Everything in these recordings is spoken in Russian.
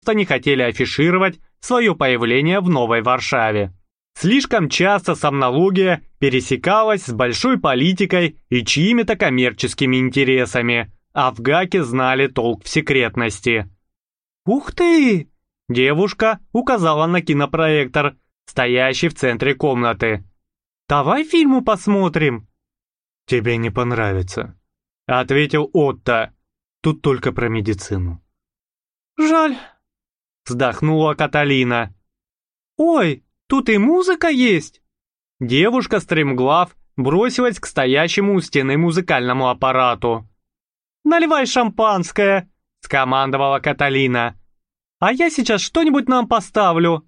просто не хотели афишировать свое появление в Новой Варшаве. Слишком часто сомнология пересекалась с большой политикой и чьими-то коммерческими интересами, а в ГАКе знали толк в секретности. «Ух ты!» Девушка указала на кинопроектор, стоящий в центре комнаты. «Давай фильму посмотрим». «Тебе не понравится», — ответил Отто. «Тут только про медицину». «Жаль», — вздохнула Каталина. «Ой, тут и музыка есть!» Девушка стремглав бросилась к стоящему у стены музыкальному аппарату. «Наливай шампанское!» — скомандовала Каталина. «А я сейчас что-нибудь нам поставлю».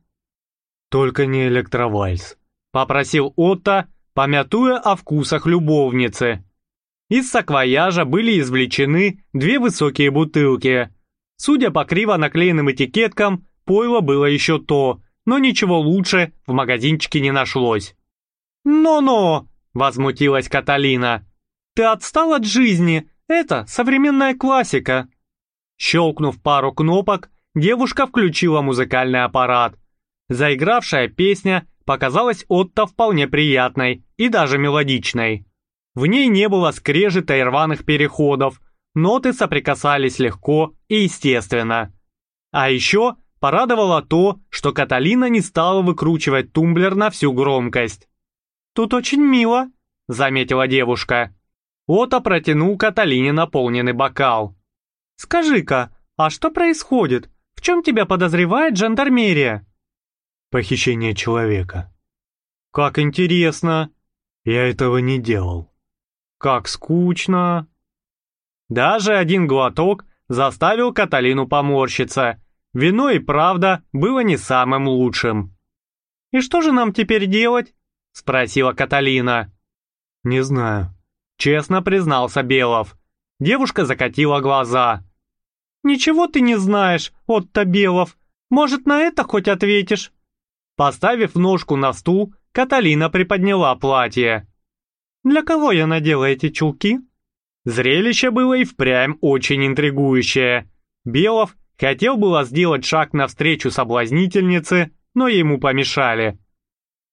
«Только не электровальс», — попросил Отто, помятуя о вкусах любовницы. Из саквояжа были извлечены две высокие бутылки. Судя по криво наклеенным этикеткам, пойло было еще то, но ничего лучше в магазинчике не нашлось. «Но-но!» — возмутилась Каталина. «Ты отстал от жизни, это современная классика». Щелкнув пару кнопок, девушка включила музыкальный аппарат. Заигравшая песня показалась Отто вполне приятной и даже мелодичной. В ней не было скрежета и рваных переходов, ноты соприкасались легко и естественно. А еще порадовало то, что Каталина не стала выкручивать тумблер на всю громкость. «Тут очень мило», — заметила девушка. Отто протянул Каталине наполненный бокал. «Скажи-ка, а что происходит? В чем тебя подозревает жандармерия?» похищение человека. «Как интересно!» «Я этого не делал». «Как скучно!» Даже один глоток заставил Каталину поморщиться. Вино и правда было не самым лучшим. «И что же нам теперь делать?» — спросила Каталина. «Не знаю», — честно признался Белов. Девушка закатила глаза. «Ничего ты не знаешь, Отто Белов. Может, на это хоть ответишь?» Поставив ножку на стул, Каталина приподняла платье. «Для кого я надела эти чулки?» Зрелище было и впрямь очень интригующее. Белов хотел было сделать шаг навстречу соблазнительнице, но ему помешали.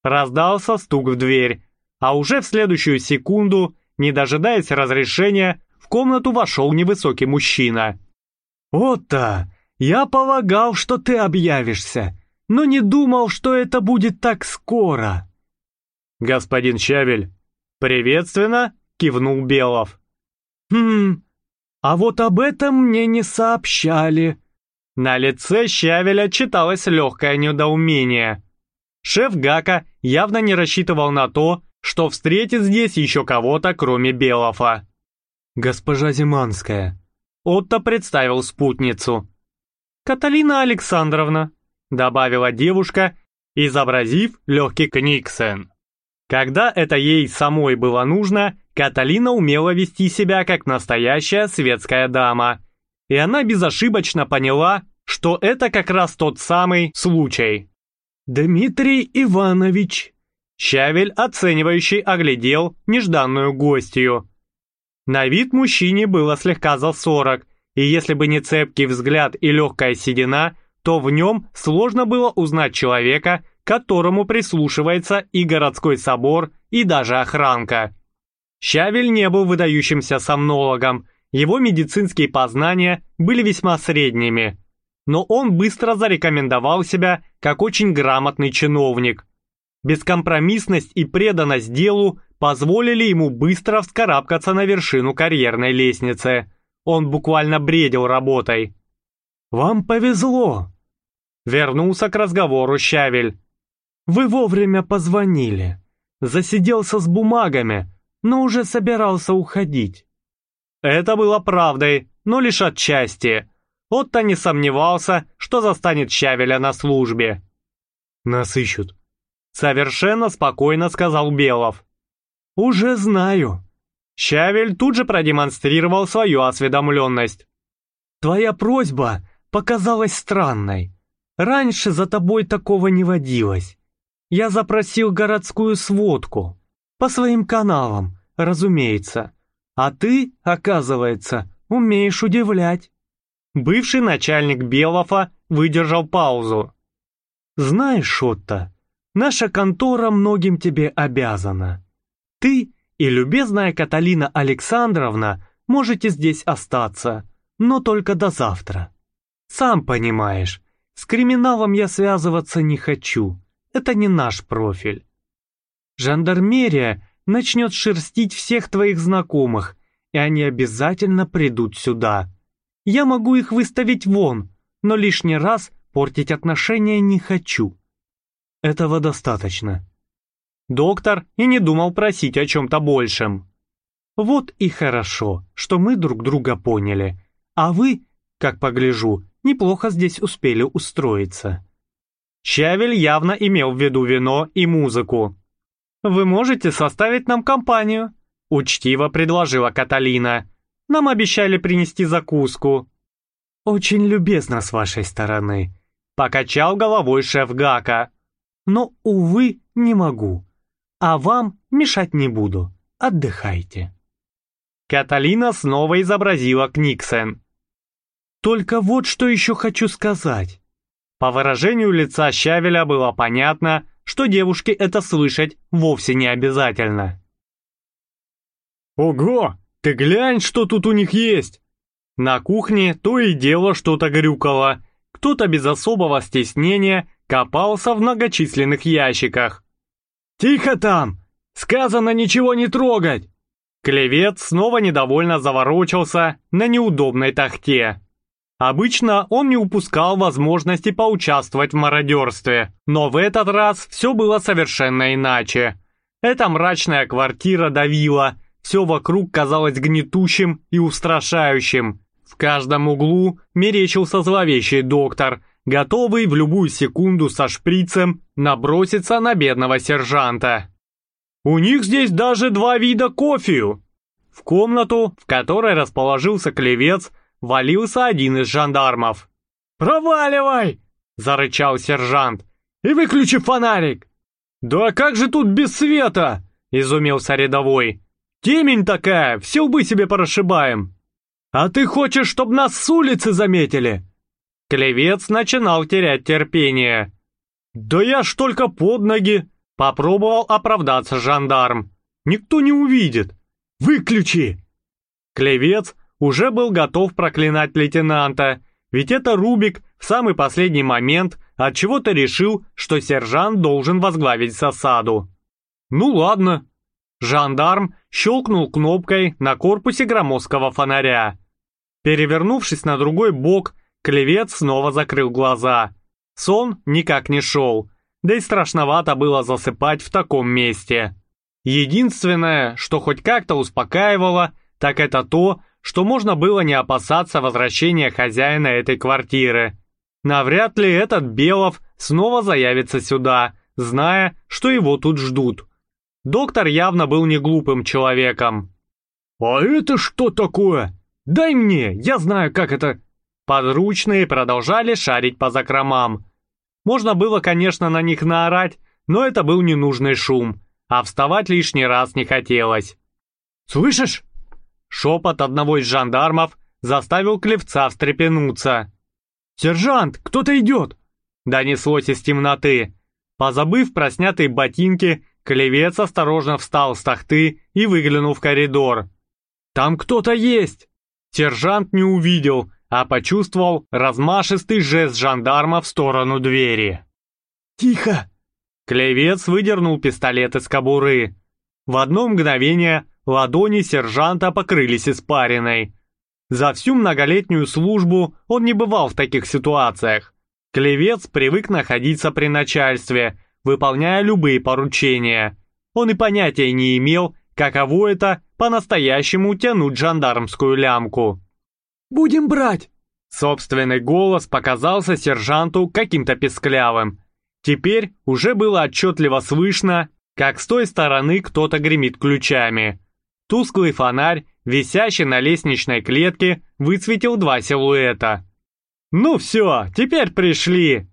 Раздался стук в дверь, а уже в следующую секунду, не дожидаясь разрешения, в комнату вошел невысокий мужчина. «Отто, я полагал, что ты объявишься но не думал, что это будет так скоро». «Господин Щавель, приветственно!» — кивнул Белов. «Хм, а вот об этом мне не сообщали». На лице Щавеля читалось легкое недоумение. Шеф Гака явно не рассчитывал на то, что встретит здесь еще кого-то, кроме Белова. «Госпожа Зиманская». Отто представил спутницу. «Каталина Александровна», добавила девушка, изобразив легкий книксен. Когда это ей самой было нужно, Каталина умела вести себя как настоящая светская дама. И она безошибочно поняла, что это как раз тот самый случай. «Дмитрий Иванович!» Щавель, оценивающий, оглядел нежданную гостью. На вид мужчине было слегка за сорок, и если бы не цепкий взгляд и легкая седина, то в нем сложно было узнать человека, которому прислушивается и городской собор, и даже охранка. Щавель не был выдающимся сомнологом, его медицинские познания были весьма средними. Но он быстро зарекомендовал себя как очень грамотный чиновник. Бескомпромиссность и преданность делу позволили ему быстро вскарабкаться на вершину карьерной лестницы. Он буквально бредил работой. «Вам повезло!» Вернулся к разговору Щавель. «Вы вовремя позвонили. Засиделся с бумагами, но уже собирался уходить». Это было правдой, но лишь отчасти. Отто не сомневался, что застанет Щавеля на службе. «Нас ищут», — совершенно спокойно сказал Белов. «Уже знаю». Щавель тут же продемонстрировал свою осведомленность. «Твоя просьба показалась странной. Раньше за тобой такого не водилось. Я запросил городскую сводку. По своим каналам, разумеется. А ты, оказывается, умеешь удивлять». Бывший начальник Белофа выдержал паузу. «Знаешь, Шотта, наша контора многим тебе обязана. Ты и любезная Каталина Александровна можете здесь остаться, но только до завтра. Сам понимаешь, с криминалом я связываться не хочу, это не наш профиль. Жандармерия начнет шерстить всех твоих знакомых, и они обязательно придут сюда. Я могу их выставить вон, но лишний раз портить отношения не хочу. Этого достаточно. Доктор и не думал просить о чем-то большем. Вот и хорошо, что мы друг друга поняли. А вы, как погляжу, неплохо здесь успели устроиться. Щавель явно имел в виду вино и музыку. «Вы можете составить нам компанию?» — учтиво предложила Каталина. «Нам обещали принести закуску». «Очень любезно с вашей стороны», — покачал головой шеф Гака. «Но, увы, не могу. А вам мешать не буду. Отдыхайте». Каталина снова изобразила Книксен. «Только вот что еще хочу сказать». По выражению лица Щавеля было понятно, что девушке это слышать вовсе не обязательно. «Ого! Ты глянь, что тут у них есть!» На кухне то и дело что-то грюкало. Кто-то без особого стеснения копался в многочисленных ящиках. «Тихо там! Сказано ничего не трогать!» Клевец снова недовольно заворочился на неудобной тахте. Обычно он не упускал возможности поучаствовать в мародерстве, но в этот раз все было совершенно иначе. Эта мрачная квартира давила, все вокруг казалось гнетущим и устрашающим. В каждом углу мерещился зловещий доктор, готовый в любую секунду со шприцем наброситься на бедного сержанта. У них здесь даже два вида кофею. В комнату, в которой расположился клевец, валился один из жандармов. «Проваливай!» – зарычал сержант. «И выключи фонарик!» «Да как же тут без света?» – изумился рядовой. «Темень такая, все лбы себе прошибаем!» «А ты хочешь, чтобы нас с улицы заметили?» Клевец начинал терять терпение. «Да я ж только под ноги!» Попробовал оправдаться жандарм. «Никто не увидит!» «Выключи!» Клевец уже был готов проклинать лейтенанта, ведь это Рубик в самый последний момент от чего то решил, что сержант должен возглавить засаду. «Ну ладно». Жандарм щелкнул кнопкой на корпусе громоздкого фонаря. Перевернувшись на другой бок, клевец снова закрыл глаза. Сон никак не шел, да и страшновато было засыпать в таком месте. Единственное, что хоть как-то успокаивало, так это то, что можно было не опасаться возвращения хозяина этой квартиры. Навряд ли этот Белов снова заявится сюда, зная, что его тут ждут. Доктор явно был не глупым человеком. «А это что такое? Дай мне, я знаю, как это...» Подручные продолжали шарить по закромам. Можно было, конечно, на них наорать, но это был ненужный шум, а вставать лишний раз не хотелось. «Слышишь?» Шепот одного из жандармов заставил Клевца встрепенуться. «Сержант, кто-то идет!» Донеслось из темноты. Позабыв про снятые ботинки, Клевец осторожно встал с тахты и выглянул в коридор. «Там кто-то есть!» Сержант не увидел, а почувствовал размашистый жест жандарма в сторону двери. «Тихо!» Клевец выдернул пистолет из кобуры. В одно мгновение Ладони сержанта покрылись испариной. За всю многолетнюю службу он не бывал в таких ситуациях. Клевец привык находиться при начальстве, выполняя любые поручения. Он и понятия не имел, каково это по-настоящему тянуть жандармскую лямку. «Будем брать!» Собственный голос показался сержанту каким-то песклявым. Теперь уже было отчетливо слышно, как с той стороны кто-то гремит ключами. Тусклый фонарь, висящий на лестничной клетке, высветил два силуэта. «Ну все, теперь пришли!»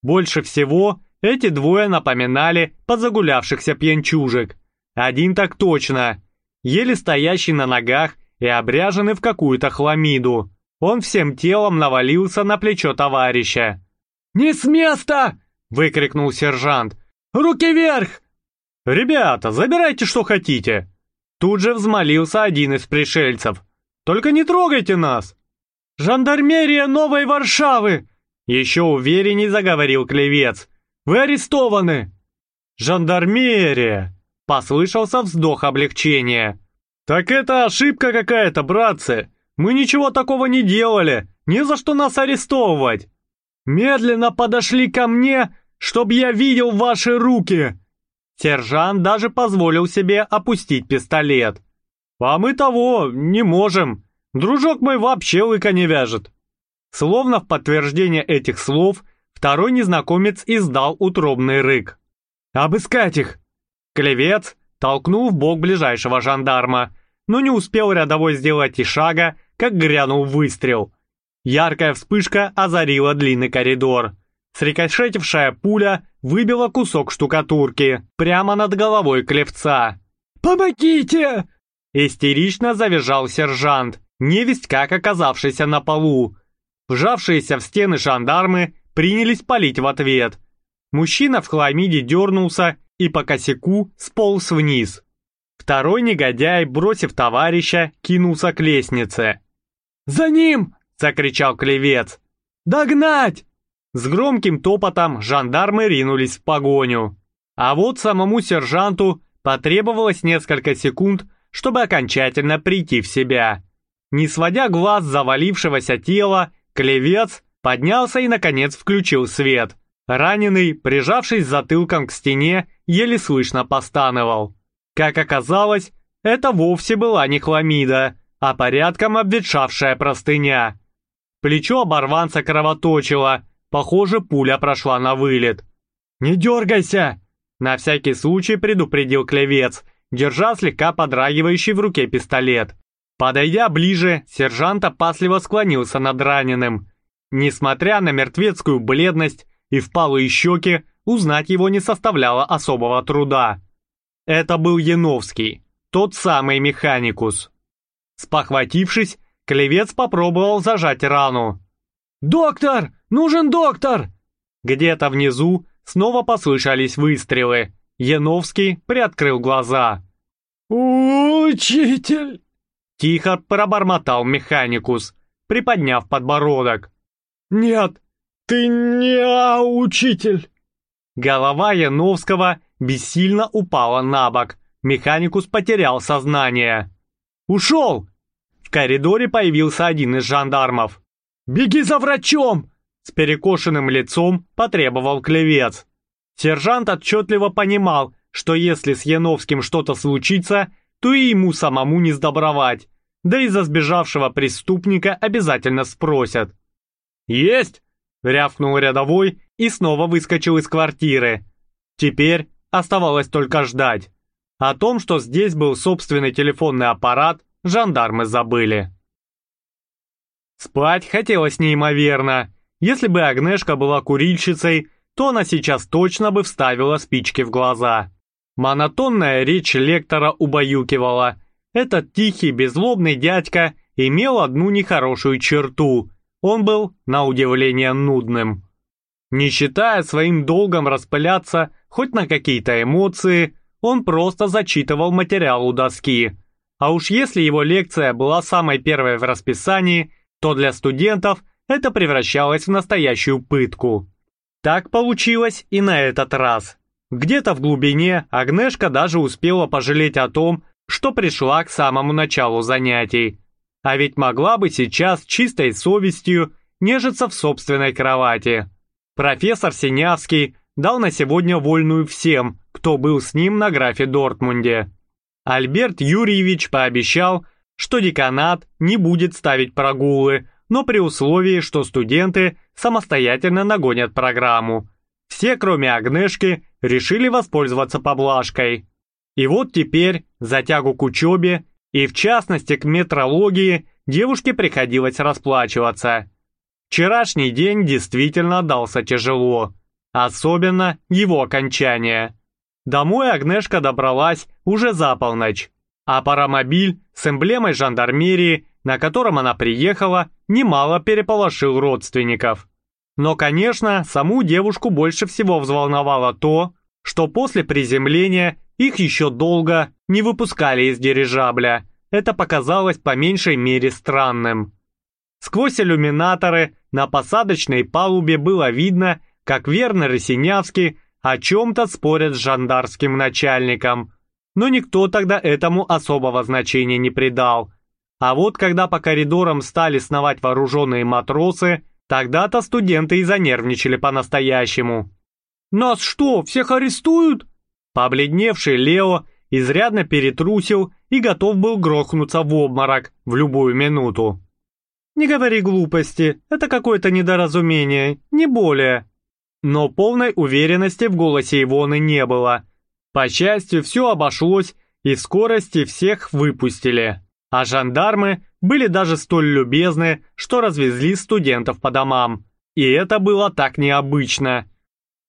Больше всего эти двое напоминали подзагулявшихся пьянчужек. Один так точно, еле стоящий на ногах и обряженный в какую-то хламиду. Он всем телом навалился на плечо товарища. «Не с места!» — выкрикнул сержант. «Руки вверх!» «Ребята, забирайте, что хотите!» Тут же взмолился один из пришельцев. «Только не трогайте нас!» «Жандармерия Новой Варшавы!» Еще уверенней заговорил клевец. «Вы арестованы!» «Жандармерия!» Послышался вздох облегчения. «Так это ошибка какая-то, братцы! Мы ничего такого не делали! Не за что нас арестовывать!» «Медленно подошли ко мне, чтобы я видел ваши руки!» Сержант даже позволил себе опустить пистолет. «А мы того не можем. Дружок мой вообще лыка не вяжет». Словно в подтверждение этих слов, второй незнакомец издал утробный рык. «Обыскать их!» Клевец толкнул в бок ближайшего жандарма, но не успел рядовой сделать и шага, как грянул выстрел. Яркая вспышка озарила длинный коридор. Срикошетившая пуля выбила кусок штукатурки прямо над головой клевца. «Помогите!» Истерично завизжал сержант, невесть как оказавшийся на полу. Вжавшиеся в стены жандармы принялись палить в ответ. Мужчина в хламиде дернулся и по косяку сполз вниз. Второй негодяй, бросив товарища, кинулся к лестнице. «За ним!» — закричал клевец. «Догнать!» С громким топотом жандармы ринулись в погоню. А вот самому сержанту потребовалось несколько секунд, чтобы окончательно прийти в себя. Не сводя глаз завалившегося тела, клевец поднялся и, наконец, включил свет. Раненый, прижавшись затылком к стене, еле слышно постановал. Как оказалось, это вовсе была не хламида, а порядком обветшавшая простыня. Плечо оборванца кровоточило, Похоже, пуля прошла на вылет. «Не дергайся!» На всякий случай предупредил клевец, держа слегка подрагивающий в руке пистолет. Подойдя ближе, сержант опасливо склонился над раненым. Несмотря на мертвецкую бледность и впалые щеки, узнать его не составляло особого труда. Это был Яновский, тот самый механикус. Спохватившись, клевец попробовал зажать рану. «Доктор! Нужен доктор!» Где-то внизу снова послышались выстрелы. Яновский приоткрыл глаза. «Учитель!» Тихо пробормотал механикус, приподняв подбородок. «Нет, ты не учитель!» Голова Яновского бессильно упала на бок. Механикус потерял сознание. «Ушел!» В коридоре появился один из жандармов. «Беги за врачом!» С перекошенным лицом потребовал клевец. Сержант отчетливо понимал, что если с Яновским что-то случится, то и ему самому не сдобровать, да и за сбежавшего преступника обязательно спросят. «Есть!» — рявкнул рядовой и снова выскочил из квартиры. Теперь оставалось только ждать. О том, что здесь был собственный телефонный аппарат, жандармы забыли. Спать хотелось неимоверно. Если бы Агнешка была курильщицей, то она сейчас точно бы вставила спички в глаза. Монотонная речь лектора убаюкивала. Этот тихий, беззлобный дядька имел одну нехорошую черту. Он был, на удивление, нудным. Не считая своим долгом распыляться хоть на какие-то эмоции, он просто зачитывал материал у доски. А уж если его лекция была самой первой в расписании, то для студентов это превращалось в настоящую пытку. Так получилось и на этот раз. Где-то в глубине Агнешка даже успела пожалеть о том, что пришла к самому началу занятий. А ведь могла бы сейчас чистой совестью нежиться в собственной кровати. Профессор Синявский дал на сегодня вольную всем, кто был с ним на графе Дортмунде. Альберт Юрьевич пообещал, что деканат не будет ставить прогулы, но при условии, что студенты самостоятельно нагонят программу. Все, кроме Агнешки, решили воспользоваться поблажкой. И вот теперь за тягу к учебе, и в частности к метрологии, девушке приходилось расплачиваться. Вчерашний день действительно дался тяжело, особенно его окончание. Домой Агнешка добралась уже за полночь, а паромобиль с эмблемой жандармерии на котором она приехала, немало переполошил родственников. Но, конечно, саму девушку больше всего взволновало то, что после приземления их еще долго не выпускали из дирижабля. Это показалось по меньшей мере странным. Сквозь иллюминаторы на посадочной палубе было видно, как Вернер и Синявский о чем-то спорят с жандарским начальником. Но никто тогда этому особого значения не придал. А вот когда по коридорам стали сновать вооруженные матросы, тогда-то студенты и занервничали по-настоящему. «Нас что, всех арестуют?» Побледневший Лео изрядно перетрусил и готов был грохнуться в обморок в любую минуту. «Не говори глупости, это какое-то недоразумение, не более». Но полной уверенности в голосе Ивоны не было. По счастью, все обошлось, и в скорости всех выпустили. А жандармы были даже столь любезны, что развезли студентов по домам. И это было так необычно.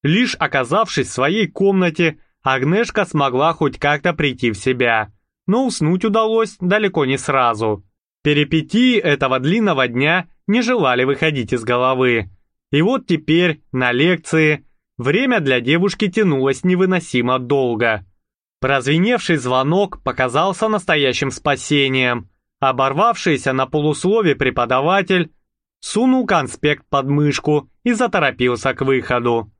Лишь оказавшись в своей комнате, Агнешка смогла хоть как-то прийти в себя. Но уснуть удалось далеко не сразу. Перипетии этого длинного дня не желали выходить из головы. И вот теперь, на лекции, время для девушки тянулось невыносимо долго. Прозвеневший звонок показался настоящим спасением. Оборвавшийся на полуслове преподаватель сунул конспект под мышку и заторопился к выходу.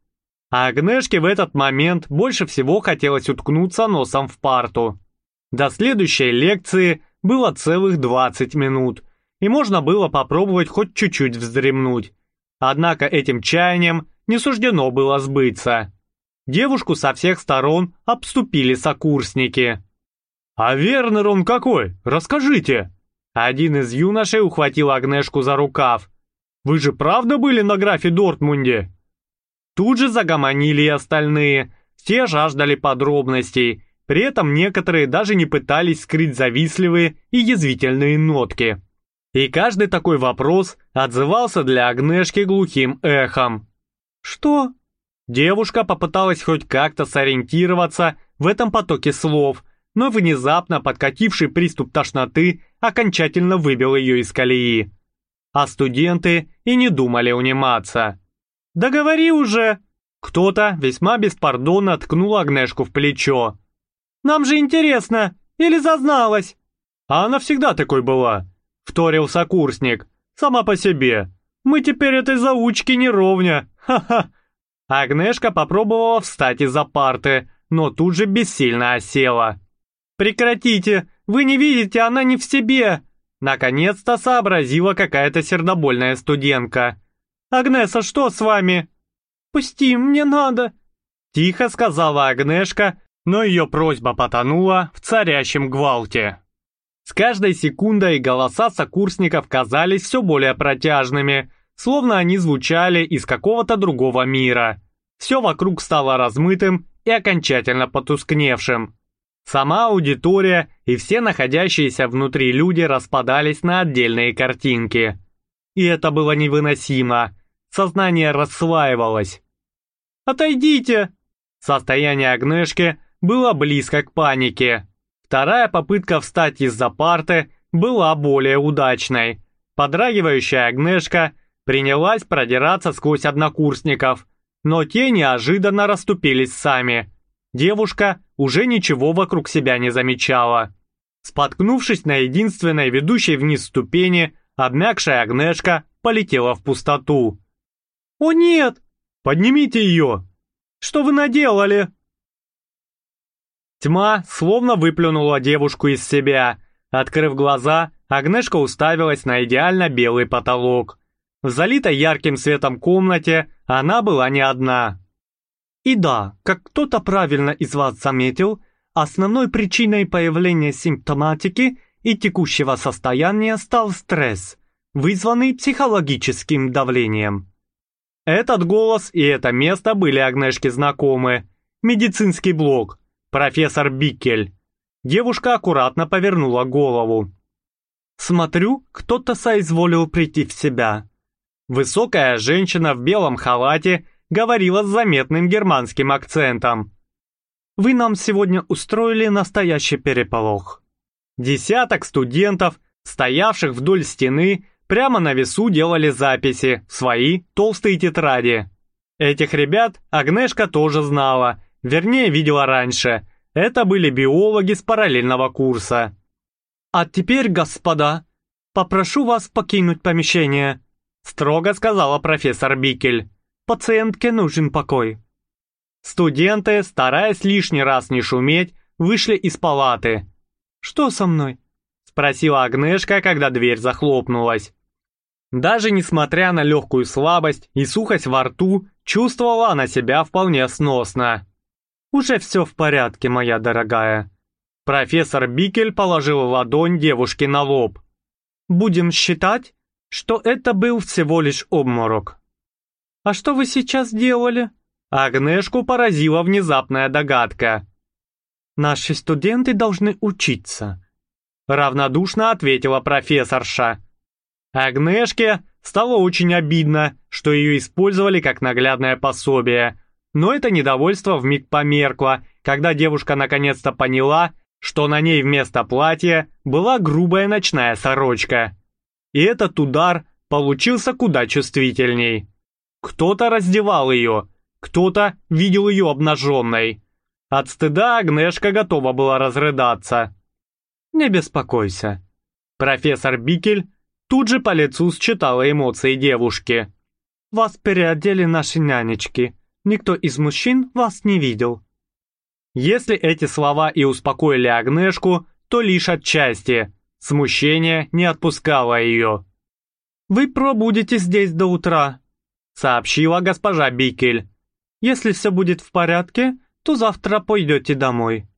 А Агнешке в этот момент больше всего хотелось уткнуться носом в парту. До следующей лекции было целых 20 минут, и можно было попробовать хоть чуть-чуть вздремнуть. Однако этим чаянием не суждено было сбыться. Девушку со всех сторон обступили сокурсники. «А Вернер он какой? Расскажите!» Один из юношей ухватил Агнешку за рукав. «Вы же правда были на графе Дортмунде?» Тут же загомонили и остальные, все жаждали подробностей, при этом некоторые даже не пытались скрыть завистливые и язвительные нотки. И каждый такой вопрос отзывался для Агнешки глухим эхом. «Что?» Девушка попыталась хоть как-то сориентироваться в этом потоке слов, но внезапно подкативший приступ тошноты окончательно выбил ее из колеи. А студенты и не думали униматься. «Да уже!» Кто-то весьма беспардонно ткнул Агнешку в плечо. «Нам же интересно! Или зазналась?» «А она всегда такой была!» Вторил сокурсник. «Сама по себе. Мы теперь этой заучки не ровня. Ха-ха!» Агнешка попробовала встать из-за парты, но тут же бессильно осела. «Прекратите! Вы не видите, она не в себе!» Наконец-то сообразила какая-то сердобольная студентка. «Агнеса, что с вами?» «Пусти, мне надо!» Тихо сказала Агнешка, но ее просьба потонула в царящем гвалте. С каждой секундой голоса сокурсников казались все более протяжными, словно они звучали из какого-то другого мира. Все вокруг стало размытым и окончательно потускневшим. Сама аудитория и все находящиеся внутри люди распадались на отдельные картинки. И это было невыносимо. Сознание расслаивалось. «Отойдите!» Состояние Агнешки было близко к панике. Вторая попытка встать из-за парты была более удачной. Подрагивающая Агнешка принялась продираться сквозь однокурсников, но те неожиданно расступились сами. Девушка уже ничего вокруг себя не замечала. Споткнувшись на единственной ведущей вниз ступени, обмякшая Агнешка полетела в пустоту. «О нет! Поднимите ее!» «Что вы наделали?» Тьма словно выплюнула девушку из себя. Открыв глаза, Агнешка уставилась на идеально белый потолок. В залитой ярким светом комнате она была не одна. И да, как кто-то правильно из вас заметил, основной причиной появления симптоматики и текущего состояния стал стресс, вызванный психологическим давлением. Этот голос и это место были Агнешке знакомы. Медицинский блок, профессор Биккель. Девушка аккуратно повернула голову. Смотрю, кто-то соизволил прийти в себя. Высокая женщина в белом халате говорила с заметным германским акцентом. «Вы нам сегодня устроили настоящий переполох». Десяток студентов стоявших вдоль стены, прямо на весу делали записи, свои толстые тетради. Этих ребят Агнешка тоже знала, вернее видела раньше. Это были биологи с параллельного курса. «А теперь, господа, попрошу вас покинуть помещение», строго сказала профессор Бикель. «Пациентке нужен покой». Студенты, стараясь лишний раз не шуметь, вышли из палаты. «Что со мной?» спросила Агнешка, когда дверь захлопнулась. Даже несмотря на легкую слабость и сухость во рту, чувствовала она себя вполне сносно. «Уже все в порядке, моя дорогая». Профессор Бикель положил ладонь девушке на лоб. «Будем считать, что это был всего лишь обморок». «А что вы сейчас делали?» Агнешку поразила внезапная догадка. «Наши студенты должны учиться», — равнодушно ответила профессорша. Агнешке стало очень обидно, что ее использовали как наглядное пособие. Но это недовольство вмиг померкло, когда девушка наконец-то поняла, что на ней вместо платья была грубая ночная сорочка. И этот удар получился куда чувствительней. Кто-то раздевал ее, кто-то видел ее обнаженной. От стыда Агнешка готова была разрыдаться. «Не беспокойся». Профессор Бикель тут же по лицу считала эмоции девушки. «Вас переодели наши нянечки. Никто из мужчин вас не видел». Если эти слова и успокоили Агнешку, то лишь отчасти. Смущение не отпускало ее. «Вы пробудете здесь до утра», — сообщила госпожа Бикель. «Если все будет в порядке, то завтра пойдете домой».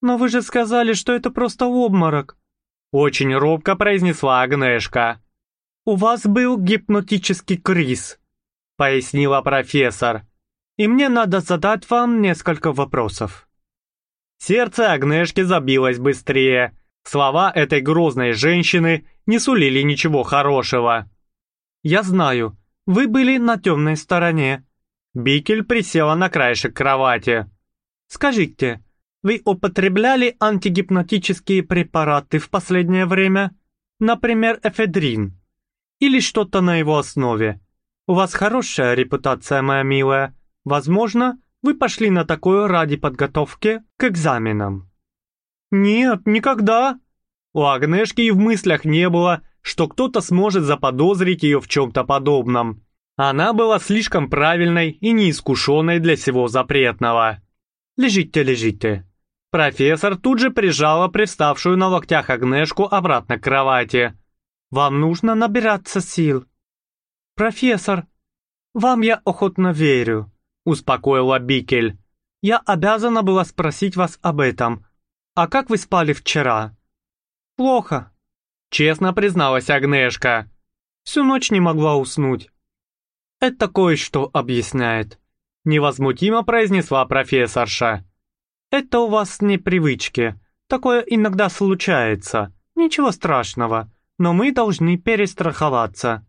«Но вы же сказали, что это просто обморок», очень робко произнесла Агнешка. «У вас был гипнотический криз», — пояснила профессор. «И мне надо задать вам несколько вопросов». Сердце Агнешки забилось быстрее. Слова этой грозной женщины не сулили ничего хорошего. «Я знаю, вы были на темной стороне». Бикель присела на краешек кровати. «Скажите, вы употребляли антигипнотические препараты в последнее время? Например, эфедрин? Или что-то на его основе? У вас хорошая репутация, моя милая. Возможно, вы пошли на такое ради подготовки к экзаменам. Нет, никогда. У Агнешки и в мыслях не было, что кто-то сможет заподозрить ее в чем-то подобном. Она была слишком правильной и неискушенной для всего запретного. «Лежите, лежите», Профессор тут же прижала приставшую на локтях Агнешку обратно к кровати. «Вам нужно набираться сил». «Профессор, вам я охотно верю», — успокоила Бикель. «Я обязана была спросить вас об этом. А как вы спали вчера?» «Плохо», — честно призналась Агнешка. «Всю ночь не могла уснуть». «Это кое-что объясняет», — невозмутимо произнесла профессорша. Это у вас не привычки. Такое иногда случается. Ничего страшного. Но мы должны перестраховаться.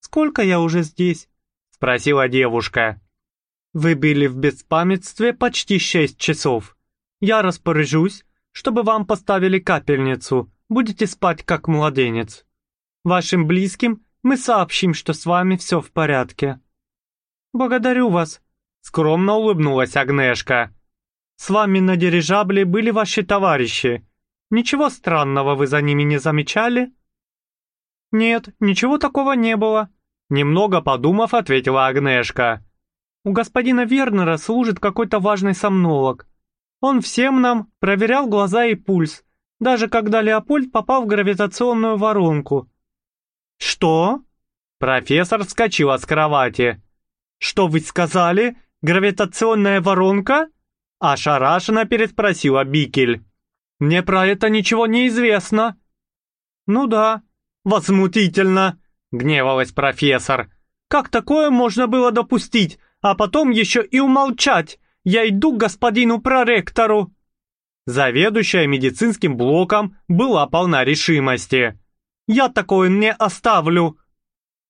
Сколько я уже здесь? Спросила девушка. Вы были в беспамятстве почти шесть часов. Я распоряжусь, чтобы вам поставили капельницу. Будете спать как младенец. Вашим близким мы сообщим, что с вами все в порядке. Благодарю вас. Скромно улыбнулась Агнешка. С вами на дирижабле были ваши товарищи. Ничего странного вы за ними не замечали?» «Нет, ничего такого не было», — немного подумав, ответила Агнешка. «У господина Вернера служит какой-то важный сомнолог. Он всем нам проверял глаза и пульс, даже когда Леопольд попал в гравитационную воронку». «Что?» Профессор вскочила с кровати. «Что вы сказали? Гравитационная воронка?» Ошарашенно переспросила Бикель. «Мне про это ничего не известно». «Ну да, возмутительно», — гневалась профессор. «Как такое можно было допустить, а потом еще и умолчать? Я иду к господину проректору». Заведующая медицинским блоком была полна решимости. «Я такое не оставлю».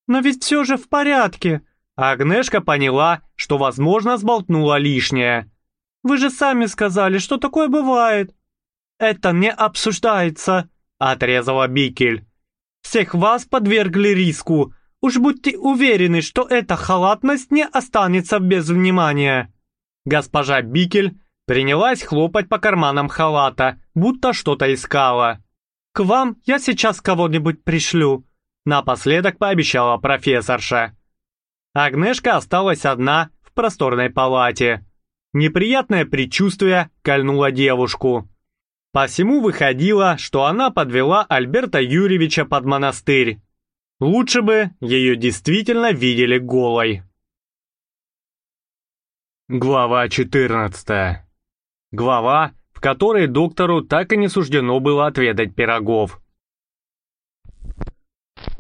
«Но ведь все же в порядке». Агнешка поняла, что, возможно, сболтнула лишнее. Вы же сами сказали, что такое бывает. Это не обсуждается, — отрезала Бикель. «Всех вас подвергли риску. Уж будьте уверены, что эта халатность не останется без внимания». Госпожа Бикель принялась хлопать по карманам халата, будто что-то искала. «К вам я сейчас кого-нибудь пришлю», — напоследок пообещала профессорша. Агнешка осталась одна в просторной палате. Неприятное предчувствие кольнуло девушку. Посему выходило, что она подвела Альберта Юрьевича под монастырь. Лучше бы ее действительно видели голой. Глава 14. Глава, в которой доктору так и не суждено было отведать пирогов.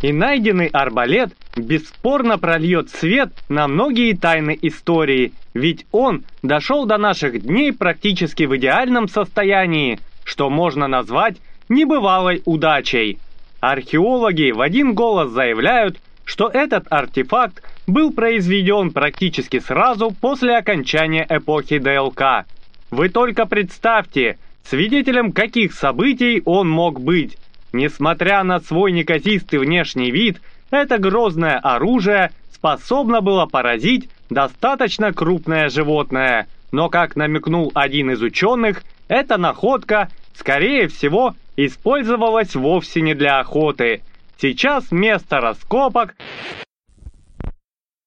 И найденный арбалет бесспорно прольет свет на многие тайны истории, ведь он дошел до наших дней практически в идеальном состоянии, что можно назвать небывалой удачей. Археологи в один голос заявляют, что этот артефакт был произведен практически сразу после окончания эпохи ДЛК. Вы только представьте, свидетелем каких событий он мог быть. Несмотря на свой неказистый внешний вид, это грозное оружие способно было поразить достаточно крупное животное, но, как намекнул один из ученых, эта находка, скорее всего, использовалась вовсе не для охоты. Сейчас место раскопок...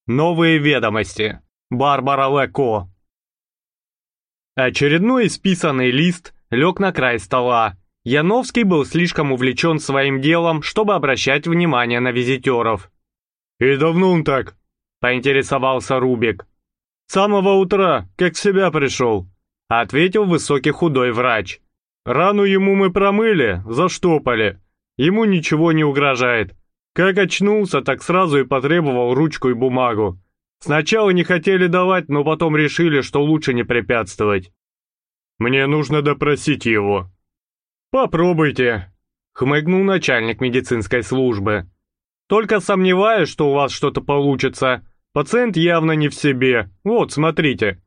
Новые ведомости. Барбара Леко. Очередной исписанный лист лег на край стола. Яновский был слишком увлечен своим делом, чтобы обращать внимание на визитеров. «И давно он так?» — поинтересовался Рубик. «С самого утра, как в себя пришел», — ответил высокий худой врач. «Рану ему мы промыли, заштопали. Ему ничего не угрожает. Как очнулся, так сразу и потребовал ручку и бумагу. Сначала не хотели давать, но потом решили, что лучше не препятствовать. Мне нужно допросить его. Попробуйте, хмыкнул начальник медицинской службы. Только сомневаюсь, что у вас что-то получится. Пациент явно не в себе. Вот, смотрите.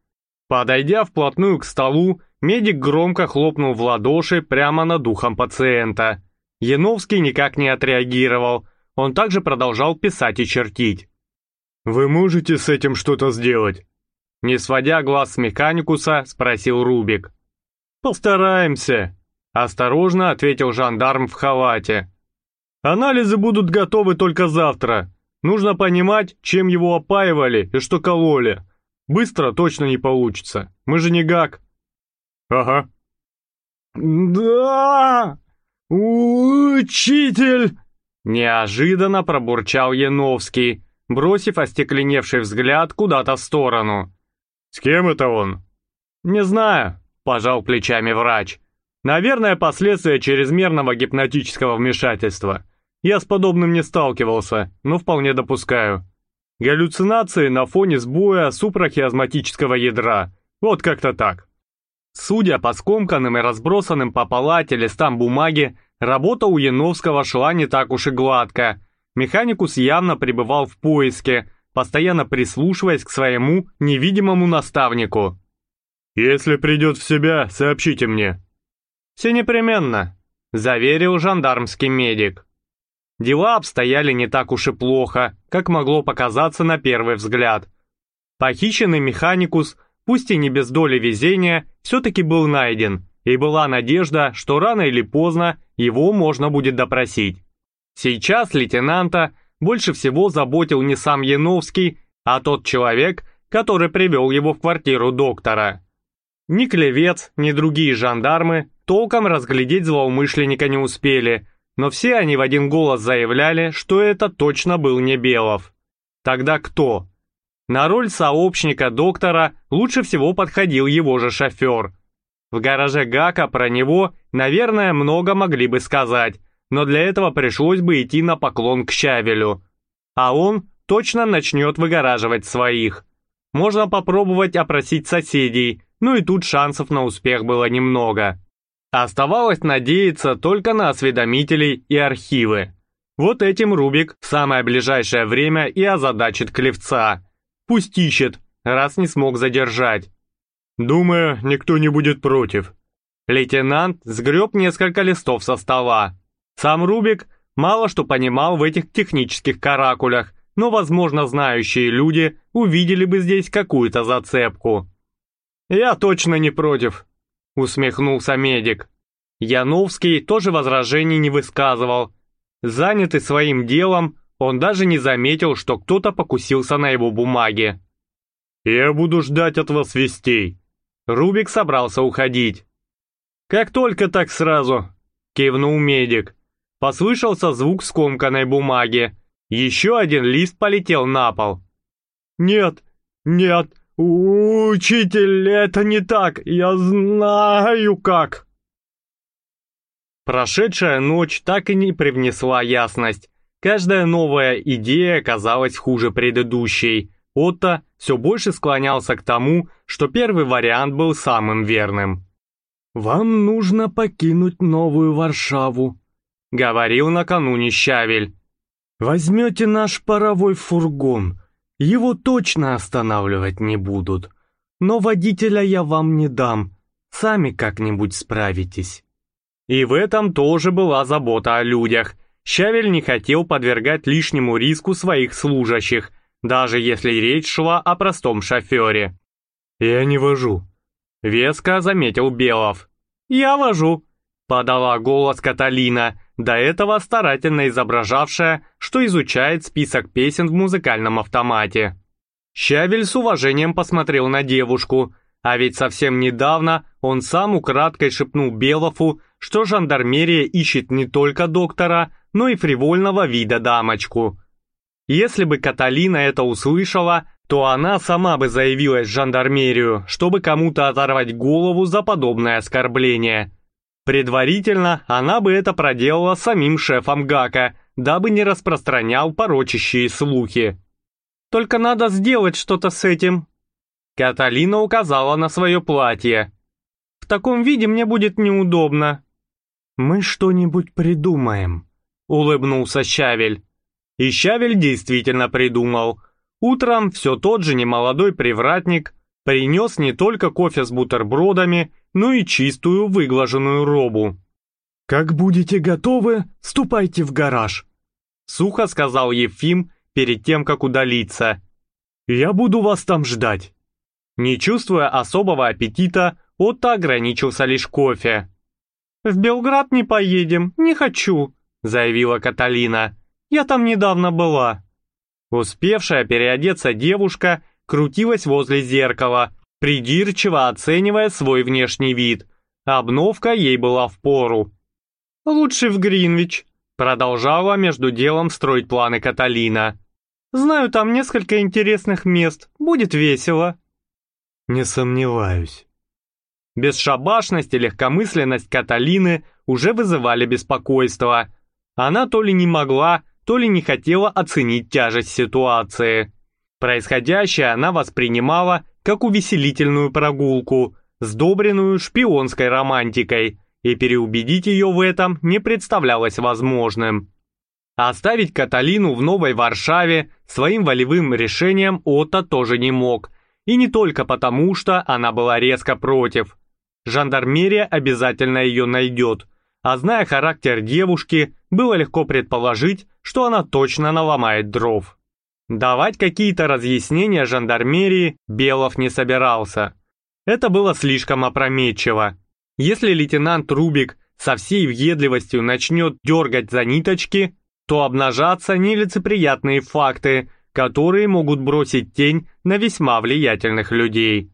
Подойдя вплотную к столу, медик громко хлопнул в ладоши прямо над духом пациента. Яновский никак не отреагировал. Он также продолжал писать и чертить. «Вы можете с этим что-то сделать?» Не сводя глаз с механикуса, спросил Рубик. «Постараемся», — осторожно ответил жандарм в халате. «Анализы будут готовы только завтра. Нужно понимать, чем его опаивали и что кололи. Быстро точно не получится. Мы же не гак». «Ага». «Да! Учитель!» Неожиданно пробурчал Яновский, бросив остекленевший взгляд куда-то в сторону. «С кем это он?» «Не знаю», — пожал плечами врач. «Наверное, последствия чрезмерного гипнотического вмешательства. Я с подобным не сталкивался, но вполне допускаю. Галлюцинации на фоне сбоя супрахиазматического ядра. Вот как-то так». Судя по скомканным и разбросанным по палате листам бумаги, работа у Яновского шла не так уж и гладко — Механикус явно пребывал в поиске, постоянно прислушиваясь к своему невидимому наставнику. «Если придет в себя, сообщите мне». «Все непременно», — заверил жандармский медик. Дела обстояли не так уж и плохо, как могло показаться на первый взгляд. Похищенный механикус, пусть и не без доли везения, все-таки был найден, и была надежда, что рано или поздно его можно будет допросить. Сейчас лейтенанта больше всего заботил не сам Яновский, а тот человек, который привел его в квартиру доктора. Ни клевец, ни другие жандармы толком разглядеть злоумышленника не успели, но все они в один голос заявляли, что это точно был не Белов. Тогда кто? На роль сообщника доктора лучше всего подходил его же шофер. В гараже Гака про него, наверное, много могли бы сказать, но для этого пришлось бы идти на поклон к Щавелю. А он точно начнет выгораживать своих. Можно попробовать опросить соседей, ну и тут шансов на успех было немного. Оставалось надеяться только на осведомителей и архивы. Вот этим Рубик в самое ближайшее время и озадачит клевца. Пусть ищет, раз не смог задержать. «Думаю, никто не будет против». Лейтенант сгреб несколько листов со стола. Сам Рубик мало что понимал в этих технических каракулях, но, возможно, знающие люди увидели бы здесь какую-то зацепку. «Я точно не против», — усмехнулся медик. Яновский тоже возражений не высказывал. Занятый своим делом, он даже не заметил, что кто-то покусился на его бумаге. «Я буду ждать от вас вестей». Рубик собрался уходить. «Как только так сразу», — кивнул медик. Послышался звук скомканной бумаги. Еще один лист полетел на пол. «Нет, нет, учитель, это не так, я знаю как». Прошедшая ночь так и не привнесла ясность. Каждая новая идея казалась хуже предыдущей. Отто все больше склонялся к тому, что первый вариант был самым верным. «Вам нужно покинуть Новую Варшаву», — говорил накануне Щавель. «Возьмете наш паровой фургон. Его точно останавливать не будут. Но водителя я вам не дам. Сами как-нибудь справитесь». И в этом тоже была забота о людях. Щавель не хотел подвергать лишнему риску своих служащих, даже если речь шла о простом шофере. «Я не вожу», — веско заметил Белов. «Я вожу», — подала голос Каталина, до этого старательно изображавшая, что изучает список песен в музыкальном автомате. Щавель с уважением посмотрел на девушку, а ведь совсем недавно он сам украдкой шепнул Белову, что жандармерия ищет не только доктора, но и фривольного вида дамочку. Если бы Каталина это услышала, то она сама бы заявилась в жандармерию, чтобы кому-то оторвать голову за подобное оскорбление. Предварительно она бы это проделала самим шефом ГАКа, дабы не распространял порочащие слухи. «Только надо сделать что-то с этим». Каталина указала на свое платье. «В таком виде мне будет неудобно». «Мы что-нибудь придумаем», — улыбнулся Щавель. И Щавель действительно придумал. Утром все тот же немолодой привратник принес не только кофе с бутербродами, но и чистую выглаженную робу. «Как будете готовы, ступайте в гараж», — сухо сказал Ефим перед тем, как удалиться. «Я буду вас там ждать». Не чувствуя особого аппетита, Отто ограничился лишь кофе. «В Белград не поедем, не хочу», — заявила Каталина. «Я там недавно была». Успевшая переодеться девушка крутилась возле зеркала, придирчиво оценивая свой внешний вид. Обновка ей была в пору. «Лучше в Гринвич», — продолжала между делом строить планы Каталина. «Знаю там несколько интересных мест, будет весело». «Не сомневаюсь». Бесшабашность и легкомысленность Каталины уже вызывали беспокойство. Она то ли не могла, то ли не хотела оценить тяжесть ситуации. Происходящее она воспринимала как увеселительную прогулку, сдобренную шпионской романтикой, и переубедить ее в этом не представлялось возможным. Оставить Каталину в Новой Варшаве своим волевым решением Отто тоже не мог, и не только потому, что она была резко против. Жандармерия обязательно ее найдет, а зная характер девушки, было легко предположить, что она точно наломает дров. Давать какие-то разъяснения жандармерии Белов не собирался. Это было слишком опрометчиво. Если лейтенант Рубик со всей въедливостью начнет дергать за ниточки, то обнажатся нелицеприятные факты, которые могут бросить тень на весьма влиятельных людей.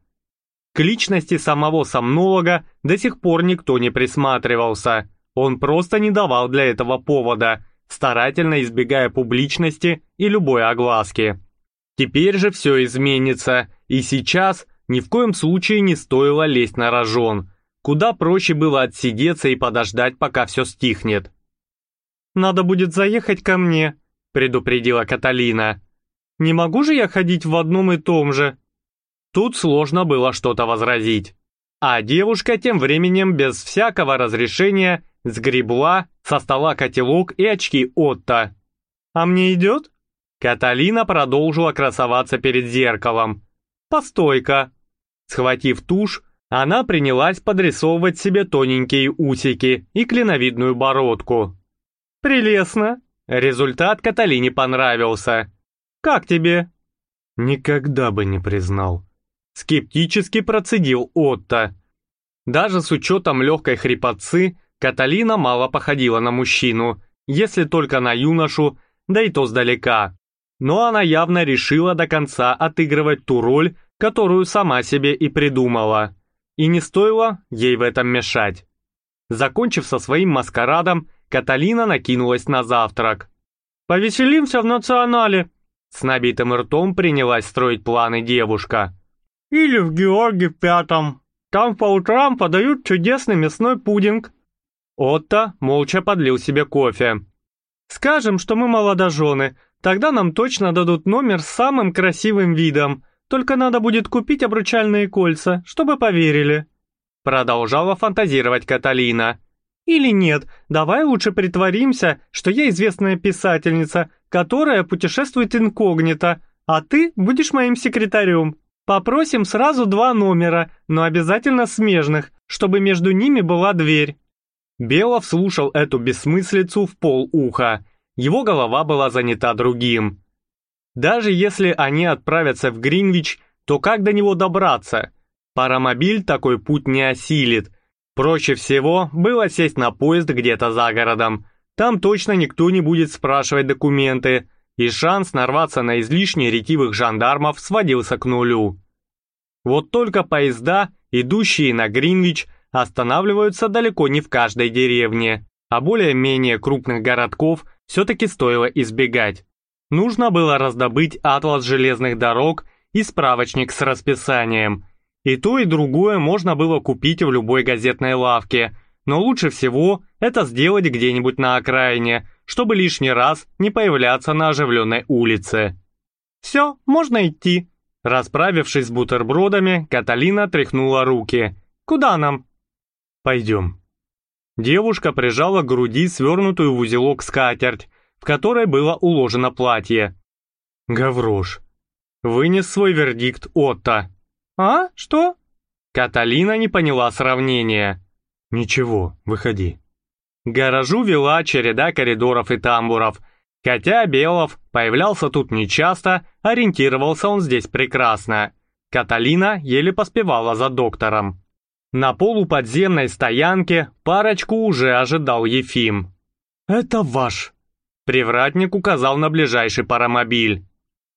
К личности самого сомнолога до сих пор никто не присматривался, он просто не давал для этого повода, старательно избегая публичности и любой огласки. Теперь же все изменится, и сейчас ни в коем случае не стоило лезть на рожон. Куда проще было отсидеться и подождать, пока все стихнет. «Надо будет заехать ко мне», — предупредила Каталина. «Не могу же я ходить в одном и том же?» Тут сложно было что-то возразить. А девушка тем временем без всякого разрешения сгребла со стола котелок и очки Отто. «А мне идет?» Каталина продолжила красоваться перед зеркалом. «Постой-ка!» Схватив тушь, она принялась подрисовывать себе тоненькие усики и клиновидную бородку. Прелестно. Результат Каталине понравился. Как тебе? Никогда бы не признал. Скептически процедил Отто. Даже с учетом легкой хрипотцы, Каталина мало походила на мужчину, если только на юношу, да и то сдалека. Но она явно решила до конца отыгрывать ту роль, которую сама себе и придумала. И не стоило ей в этом мешать. Закончив со своим маскарадом, Каталина накинулась на завтрак. «Повеселимся в национале!» С набитым ртом принялась строить планы девушка. «Или в Георге Пятом. Там по утрам подают чудесный мясной пудинг». Отто молча подлил себе кофе. «Скажем, что мы молодожены, тогда нам точно дадут номер с самым красивым видом, только надо будет купить обручальные кольца, чтобы поверили». Продолжала фантазировать Каталина. «Или нет, давай лучше притворимся, что я известная писательница, которая путешествует инкогнито, а ты будешь моим секретарем. Попросим сразу два номера, но обязательно смежных, чтобы между ними была дверь». Белов слушал эту бессмыслицу в пол уха. Его голова была занята другим. Даже если они отправятся в Гринвич, то как до него добраться? Паромобиль такой путь не осилит. Проще всего было сесть на поезд где-то за городом. Там точно никто не будет спрашивать документы, и шанс нарваться на излишне ретивых жандармов сводился к нулю. Вот только поезда, идущие на Гринвич, останавливаются далеко не в каждой деревне, а более-менее крупных городков все-таки стоило избегать. Нужно было раздобыть атлас железных дорог и справочник с расписанием. И то, и другое можно было купить в любой газетной лавке, но лучше всего это сделать где-нибудь на окраине, чтобы лишний раз не появляться на оживленной улице. «Все, можно идти». Расправившись с бутербродами, Каталина тряхнула руки. «Куда нам?» «Пойдем». Девушка прижала к груди свернутую в узелок скатерть, в которой было уложено платье. Гаврош. Вынес свой вердикт Отто. «А? Что?» Каталина не поняла сравнения. «Ничего, выходи». К гаражу вела череда коридоров и тамбуров. Хотя Белов появлялся тут нечасто, ориентировался он здесь прекрасно. Каталина еле поспевала за доктором. На полуподземной стоянке парочку уже ожидал Ефим. «Это ваш», Привратник указал на ближайший паромобиль.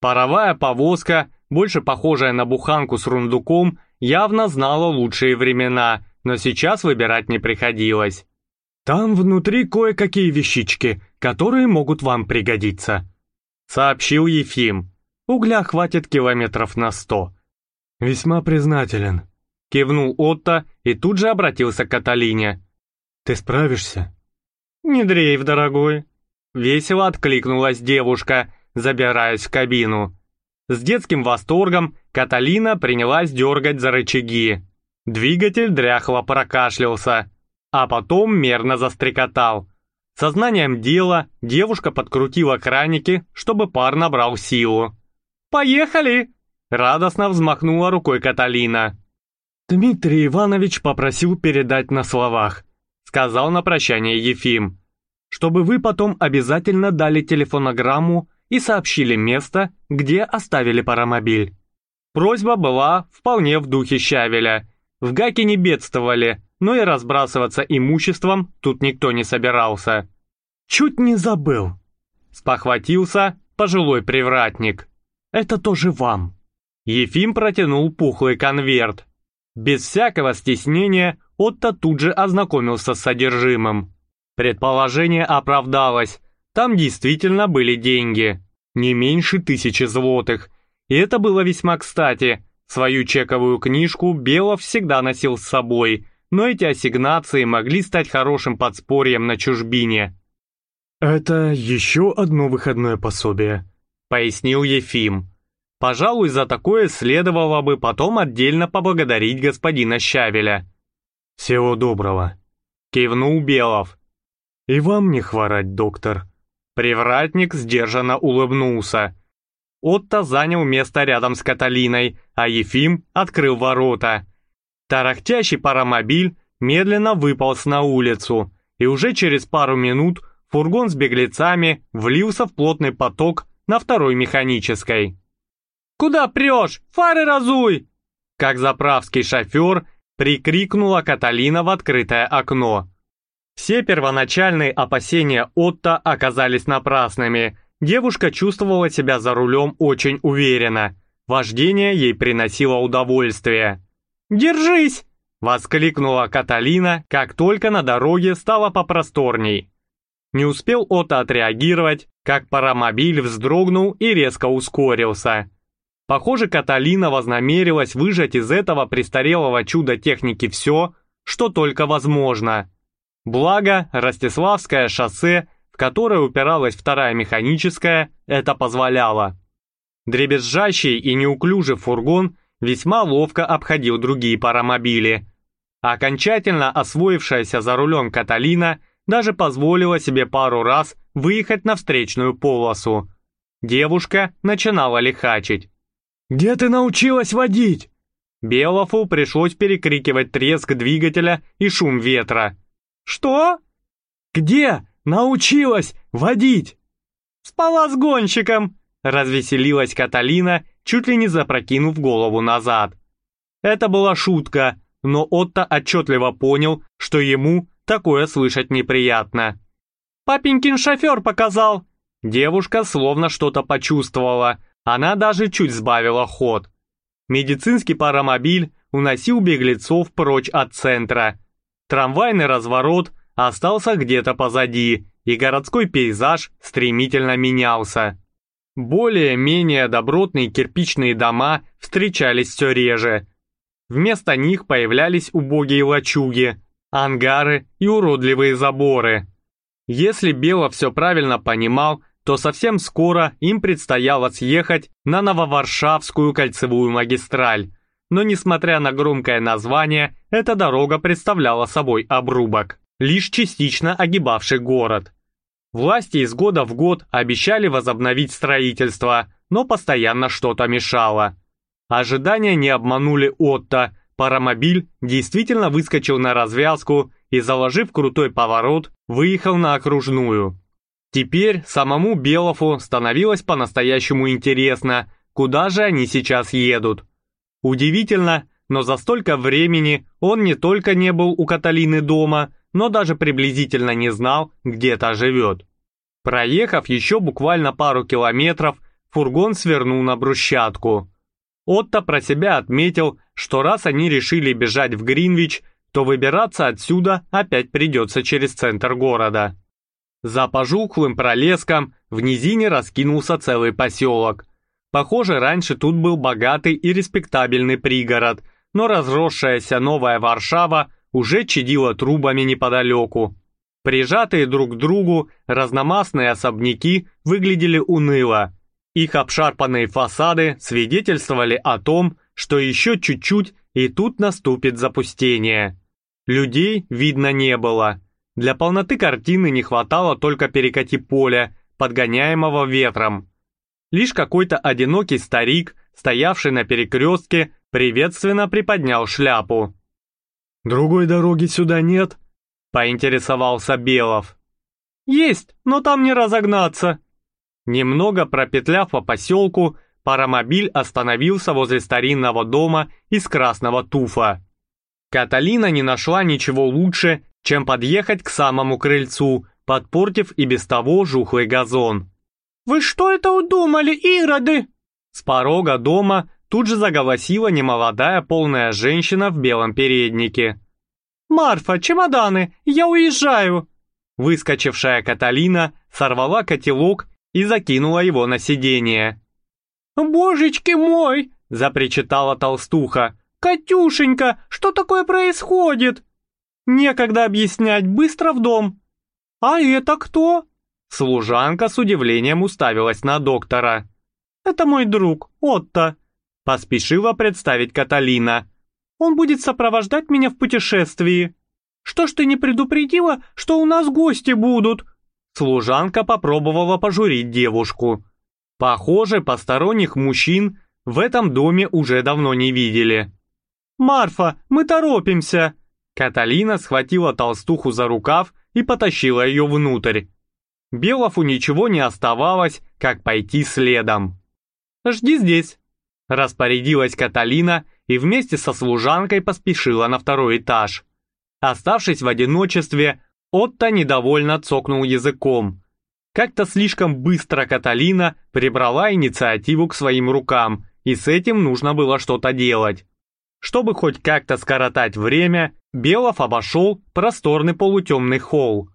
Паровая повозка, больше похожая на буханку с рундуком, явно знала лучшие времена, но сейчас выбирать не приходилось. «Там внутри кое-какие вещички, которые могут вам пригодиться», — сообщил Ефим. «Угля хватит километров на сто». «Весьма признателен», — кивнул Отто и тут же обратился к Каталине. «Ты справишься?» «Не дрейф, дорогой», Весело откликнулась девушка, забираясь в кабину. С детским восторгом Каталина принялась дергать за рычаги. Двигатель дряхло прокашлялся, а потом мерно застрекотал. Сознанием дела девушка подкрутила краники, чтобы пар набрал силу. «Поехали!» — радостно взмахнула рукой Каталина. «Дмитрий Иванович попросил передать на словах», — сказал на прощание Ефим чтобы вы потом обязательно дали телефонограмму и сообщили место, где оставили паромобиль. Просьба была вполне в духе Щавеля. В Гаке не бедствовали, но и разбрасываться имуществом тут никто не собирался. «Чуть не забыл», — спохватился пожилой привратник. «Это тоже вам». Ефим протянул пухлый конверт. Без всякого стеснения Отто тут же ознакомился с содержимым. Предположение оправдалось. Там действительно были деньги. Не меньше тысячи злотых. И это было весьма кстати. Свою чековую книжку Белов всегда носил с собой, но эти ассигнации могли стать хорошим подспорьем на чужбине. «Это еще одно выходное пособие», — пояснил Ефим. Пожалуй, за такое следовало бы потом отдельно поблагодарить господина Щавеля. «Всего доброго», — кивнул Белов. «И вам не хворать, доктор». Привратник сдержанно улыбнулся. Отто занял место рядом с Каталиной, а Ефим открыл ворота. Тарахтящий паромобиль медленно выполз на улицу, и уже через пару минут фургон с беглецами влился в плотный поток на второй механической. «Куда прешь? Фары разуй!» Как заправский шофер прикрикнула Каталина в открытое окно. Все первоначальные опасения Отто оказались напрасными. Девушка чувствовала себя за рулем очень уверенно. Вождение ей приносило удовольствие. «Держись!» — воскликнула Каталина, как только на дороге стало попросторней. Не успел Отто отреагировать, как паромобиль вздрогнул и резко ускорился. Похоже, Каталина вознамерилась выжать из этого престарелого чуда техники все, что только возможно. Благо, Ростиславское шоссе, в которое упиралась вторая механическая, это позволяло. Дребезжащий и неуклюжий фургон весьма ловко обходил другие паромобили. Окончательно освоившаяся за рулем Каталина даже позволила себе пару раз выехать на встречную полосу. Девушка начинала лихачить. «Где ты научилась водить?» Белофу пришлось перекрикивать треск двигателя и шум ветра. «Что?» «Где научилась водить?» «Спала с гонщиком», — развеселилась Каталина, чуть ли не запрокинув голову назад. Это была шутка, но Отто отчетливо понял, что ему такое слышать неприятно. «Папенькин шофер показал!» Девушка словно что-то почувствовала, она даже чуть сбавила ход. Медицинский паромобиль уносил беглецов прочь от центра. Трамвайный разворот остался где-то позади, и городской пейзаж стремительно менялся. Более-менее добротные кирпичные дома встречались все реже. Вместо них появлялись убогие лачуги, ангары и уродливые заборы. Если Бело все правильно понимал, то совсем скоро им предстояло съехать на Нововаршавскую кольцевую магистраль. Но несмотря на громкое название, эта дорога представляла собой обрубок, лишь частично огибавший город. Власти из года в год обещали возобновить строительство, но постоянно что-то мешало. Ожидания не обманули Отто, Паромобиль действительно выскочил на развязку и, заложив крутой поворот, выехал на окружную. Теперь самому Белову становилось по-настоящему интересно, куда же они сейчас едут. Удивительно, но за столько времени он не только не был у Каталины дома, но даже приблизительно не знал, где та живет. Проехав еще буквально пару километров, фургон свернул на брусчатку. Отто про себя отметил, что раз они решили бежать в Гринвич, то выбираться отсюда опять придется через центр города. За пожухлым пролеском в низине раскинулся целый поселок. Похоже, раньше тут был богатый и респектабельный пригород, но разросшаяся новая Варшава уже чадила трубами неподалеку. Прижатые друг к другу разномастные особняки выглядели уныло, их обшарпанные фасады свидетельствовали о том, что еще чуть-чуть и тут наступит запустение. Людей видно не было. Для полноты картины не хватало только перекати поля, подгоняемого ветром. Лишь какой-то одинокий старик, стоявший на перекрестке, приветственно приподнял шляпу. «Другой дороги сюда нет?» — поинтересовался Белов. «Есть, но там не разогнаться», Немного пропетляв по поселку, паромобиль остановился возле старинного дома из красного туфа. Каталина не нашла ничего лучше, чем подъехать к самому крыльцу, подпортив и без того жухлый газон. «Вы что это удумали, ироды?» С порога дома тут же заголосила немолодая полная женщина в белом переднике. «Марфа, чемоданы, я уезжаю!» Выскочившая Каталина сорвала котелок и закинула его на сиденье. «Божечки мой!» – запричитала толстуха. «Катюшенька, что такое происходит?» «Некогда объяснять, быстро в дом!» «А это кто?» Служанка с удивлением уставилась на доктора. «Это мой друг, Отто», – поспешила представить Каталина. «Он будет сопровождать меня в путешествии». «Что ж ты не предупредила, что у нас гости будут?» Служанка попробовала пожурить девушку. Похоже, посторонних мужчин в этом доме уже давно не видели. «Марфа, мы торопимся!» Каталина схватила толстуху за рукав и потащила ее внутрь. Белову ничего не оставалось, как пойти следом. «Жди здесь», – распорядилась Каталина и вместе со служанкой поспешила на второй этаж. Оставшись в одиночестве, Отто недовольно цокнул языком. Как-то слишком быстро Каталина прибрала инициативу к своим рукам, и с этим нужно было что-то делать. Чтобы хоть как-то скоротать время, Белов обошел просторный полутемный холл.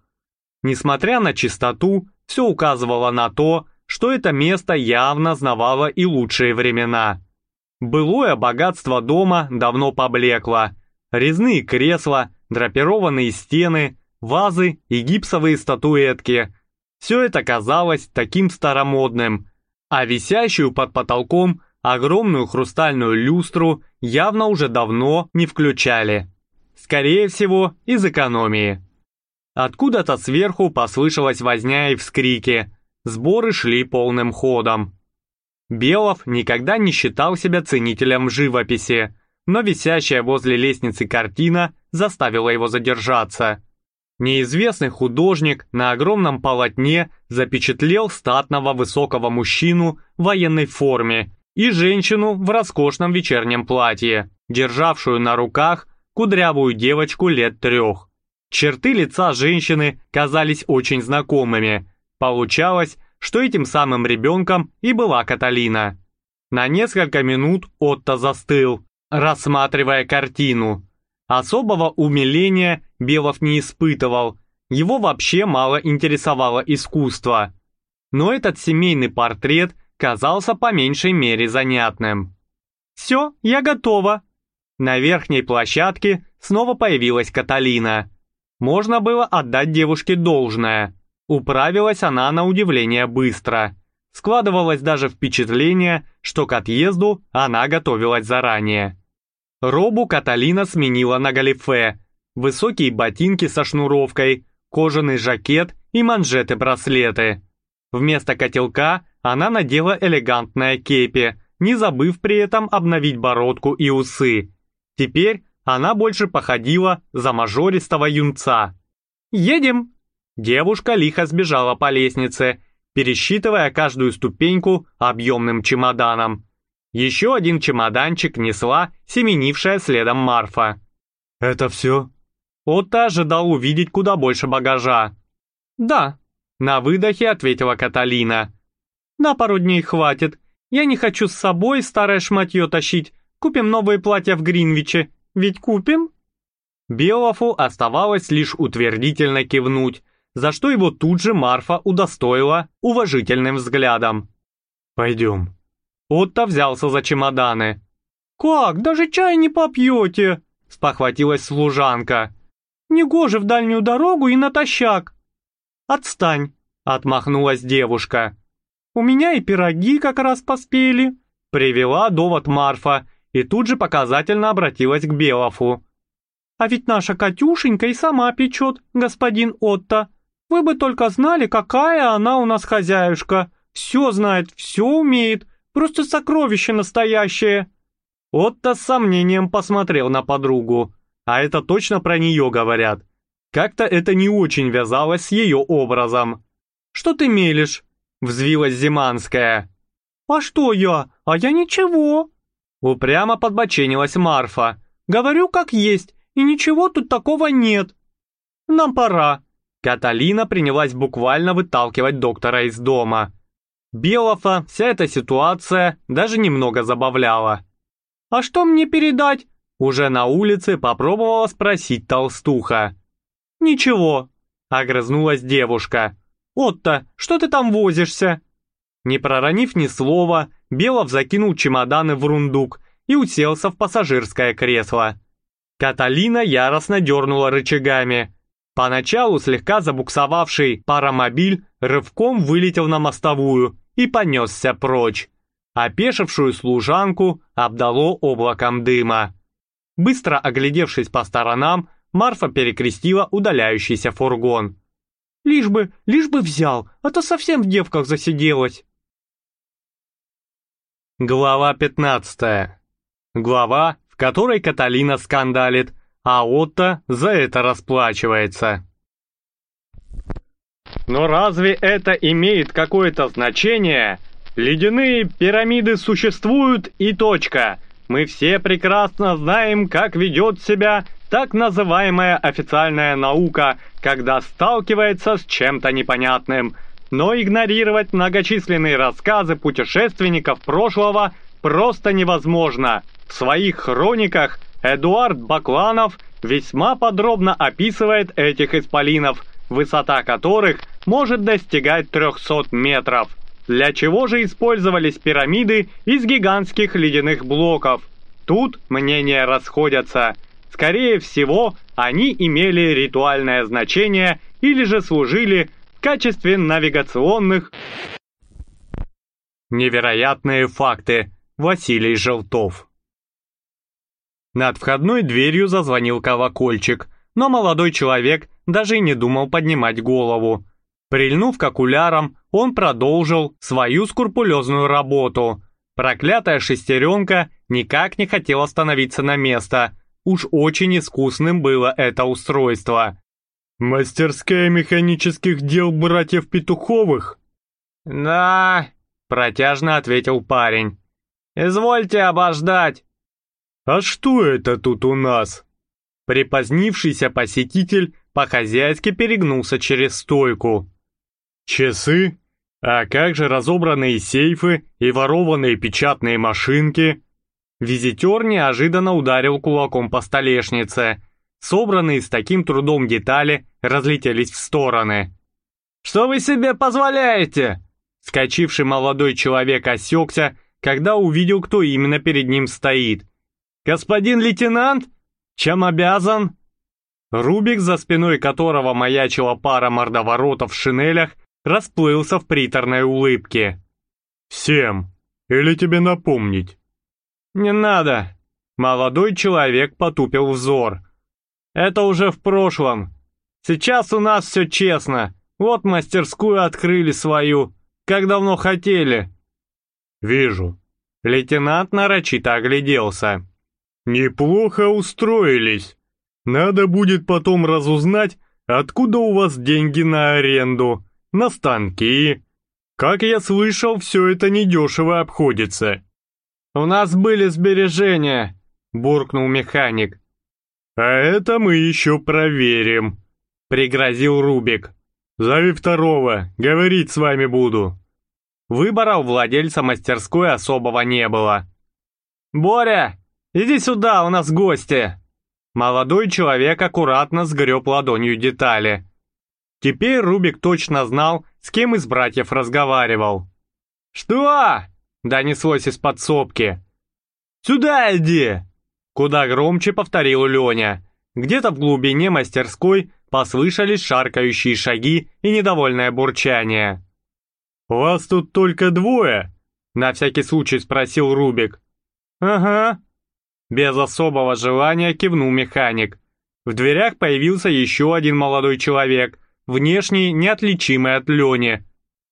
Несмотря на чистоту, все указывало на то, что это место явно знавало и лучшие времена. Былое богатство дома давно поблекло. Резные кресла, драпированные стены, вазы и гипсовые статуэтки. Все это казалось таким старомодным, а висящую под потолком огромную хрустальную люстру явно уже давно не включали. Скорее всего, из экономии. Откуда-то сверху послышалась возня и вскрики. Сборы шли полным ходом. Белов никогда не считал себя ценителем живописи, но висящая возле лестницы картина заставила его задержаться. Неизвестный художник на огромном полотне запечатлел статного высокого мужчину в военной форме и женщину в роскошном вечернем платье, державшую на руках кудрявую девочку лет трех. Черты лица женщины казались очень знакомыми. Получалось, что этим самым ребенком и была Каталина. На несколько минут Отто застыл, рассматривая картину. Особого умиления Белов не испытывал, его вообще мало интересовало искусство. Но этот семейный портрет казался по меньшей мере занятным. «Все, я готова». На верхней площадке снова появилась Каталина. Можно было отдать девушке должное. Управилась она на удивление быстро. Складывалось даже впечатление, что к отъезду она готовилась заранее. Робу Каталина сменила на галифе, высокие ботинки со шнуровкой, кожаный жакет и манжеты-браслеты. Вместо котелка она надела элегантное кепи, не забыв при этом обновить бородку и усы. Теперь она больше походила за мажористого юнца. «Едем!» Девушка лихо сбежала по лестнице, пересчитывая каждую ступеньку объемным чемоданом. Еще один чемоданчик несла семенившая следом Марфа. «Это все?» Отто ожидал увидеть куда больше багажа. «Да», — на выдохе ответила Каталина. «На пару дней хватит. Я не хочу с собой старое шматье тащить. Купим новые платья в Гринвиче. Ведь купим?» Белофу оставалось лишь утвердительно кивнуть, за что его тут же Марфа удостоила уважительным взглядом. «Пойдем», Отто взялся за чемоданы. «Как, даже чай не попьете?» – спохватилась служанка. «Негоже в дальнюю дорогу и натощак». «Отстань», – отмахнулась девушка. «У меня и пироги как раз поспели», – привела довод Марфа и тут же показательно обратилась к Белофу. «А ведь наша Катюшенька и сама печет, господин Отто. Вы бы только знали, какая она у нас хозяюшка. Все знает, все умеет, Просто сокровище настоящее!» Отто с сомнением посмотрел на подругу. А это точно про нее говорят. Как-то это не очень вязалось с ее образом. «Что ты мелешь?» — взвилась Зиманская. «А что я? А я ничего!» Упрямо подбоченилась Марфа. «Говорю как есть, и ничего тут такого нет. Нам пора». Каталина принялась буквально выталкивать доктора из дома. Белофа вся эта ситуация даже немного забавляла. «А что мне передать?» Уже на улице попробовала спросить толстуха. «Ничего», — огрызнулась девушка. «Отто, что ты там возишься?» Не проронив ни слова, Белов закинул чемоданы в рундук и уселся в пассажирское кресло. Каталина яростно дернула рычагами. Поначалу слегка забуксовавший паромобиль рывком вылетел на мостовую и понесся прочь. Опешившую служанку обдало облаком дыма. Быстро оглядевшись по сторонам, Марфа перекрестила удаляющийся фургон. «Лишь бы, лишь бы взял, а то совсем в девках засиделась». Глава 15. Глава, в которой Каталина скандалит, а Отто за это расплачивается. Но разве это имеет какое-то значение? Ледяные пирамиды существуют и точка. Мы все прекрасно знаем, как ведет себя так называемая официальная наука, когда сталкивается с чем-то непонятным. Но игнорировать многочисленные рассказы путешественников прошлого просто невозможно. В своих хрониках Эдуард Бакланов весьма подробно описывает этих исполинов, высота которых может достигать 300 метров. Для чего же использовались пирамиды из гигантских ледяных блоков? Тут мнения расходятся. Скорее всего, они имели ритуальное значение или же служили качестве навигационных... Невероятные факты. Василий Желтов над входной дверью зазвонил колокольчик, но молодой человек даже и не думал поднимать голову. Прильнув к окулярам, он продолжил свою скрупулезную работу. Проклятая шестеренка никак не хотела становиться на место. Уж очень искусным было это устройство. «Мастерская механических дел братьев Петуховых?» «Да», — протяжно ответил парень. «Извольте обождать, «А что это тут у нас?» Припозднившийся посетитель по-хозяйски перегнулся через стойку. «Часы? А как же разобранные сейфы и ворованные печатные машинки?» Визитер неожиданно ударил кулаком по столешнице. Собранные с таким трудом детали разлетелись в стороны. «Что вы себе позволяете?» Скочивший молодой человек осекся, когда увидел, кто именно перед ним стоит – «Господин лейтенант, чем обязан?» Рубик, за спиной которого маячила пара мордоворотов в шинелях, расплылся в приторной улыбке. «Всем. Или тебе напомнить?» «Не надо». Молодой человек потупил взор. «Это уже в прошлом. Сейчас у нас все честно. Вот мастерскую открыли свою. Как давно хотели». «Вижу». Лейтенант нарочито огляделся. «Неплохо устроились. Надо будет потом разузнать, откуда у вас деньги на аренду, на станки. Как я слышал, все это недешево обходится». «У нас были сбережения», — буркнул механик. «А это мы еще проверим», — пригрозил Рубик. «Зови второго, говорить с вами буду». Выбора у владельца мастерской особого не было. «Боря, «Иди сюда, у нас гости!» Молодой человек аккуратно сгреб ладонью детали. Теперь Рубик точно знал, с кем из братьев разговаривал. «Что?» — донеслось из подсобки. «Сюда иди!» Куда громче повторил Леня. Где-то в глубине мастерской послышались шаркающие шаги и недовольное бурчание. «Вас тут только двое?» — на всякий случай спросил Рубик. «Ага», без особого желания кивнул механик. В дверях появился еще один молодой человек, внешне неотличимый от Лени.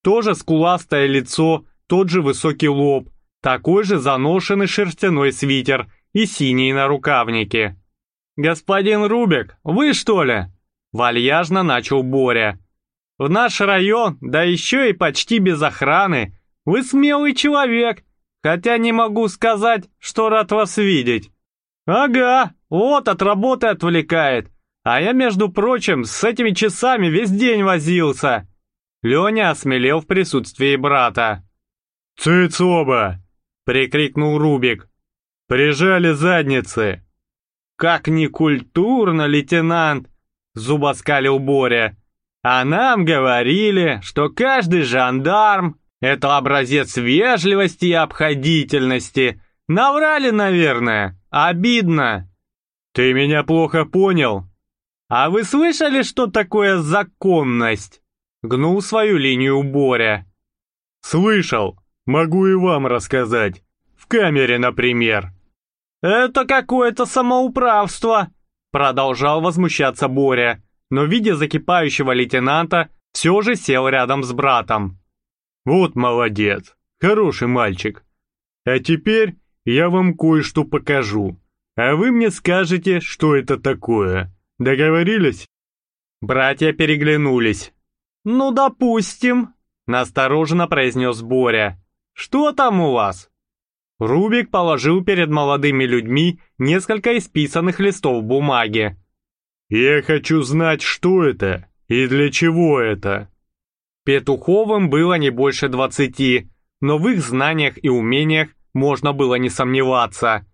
Тоже скуластое лицо, тот же высокий лоб, такой же заношенный шерстяной свитер и синие нарукавники. «Господин Рубик, вы что ли?» Вальяжно начал Боря. «В наш район, да еще и почти без охраны. Вы смелый человек, хотя не могу сказать, что рад вас видеть». «Ага, вот от работы отвлекает, а я, между прочим, с этими часами весь день возился». Леня осмелел в присутствии брата. «Цыц оба!» — прикрикнул Рубик. «Прижали задницы!» «Как некультурно, лейтенант!» — зубоскалил Боря. «А нам говорили, что каждый жандарм это образец вежливости и обходительности. Наврали, наверное. Обидно. Ты меня плохо понял. А вы слышали, что такое законность? Гнул свою линию Боря. Слышал. Могу и вам рассказать. В камере, например. Это какое-то самоуправство. Продолжал возмущаться Боря, но, видя закипающего лейтенанта, все же сел рядом с братом. Вот молодец, хороший мальчик. А теперь я вам кое-что покажу, а вы мне скажете, что это такое. Договорились?» Братья переглянулись. «Ну, допустим», — настороженно произнес Боря. «Что там у вас?» Рубик положил перед молодыми людьми несколько исписанных листов бумаги. «Я хочу знать, что это и для чего это». Петуховым было не больше двадцати, но в их знаниях и умениях можно было не сомневаться.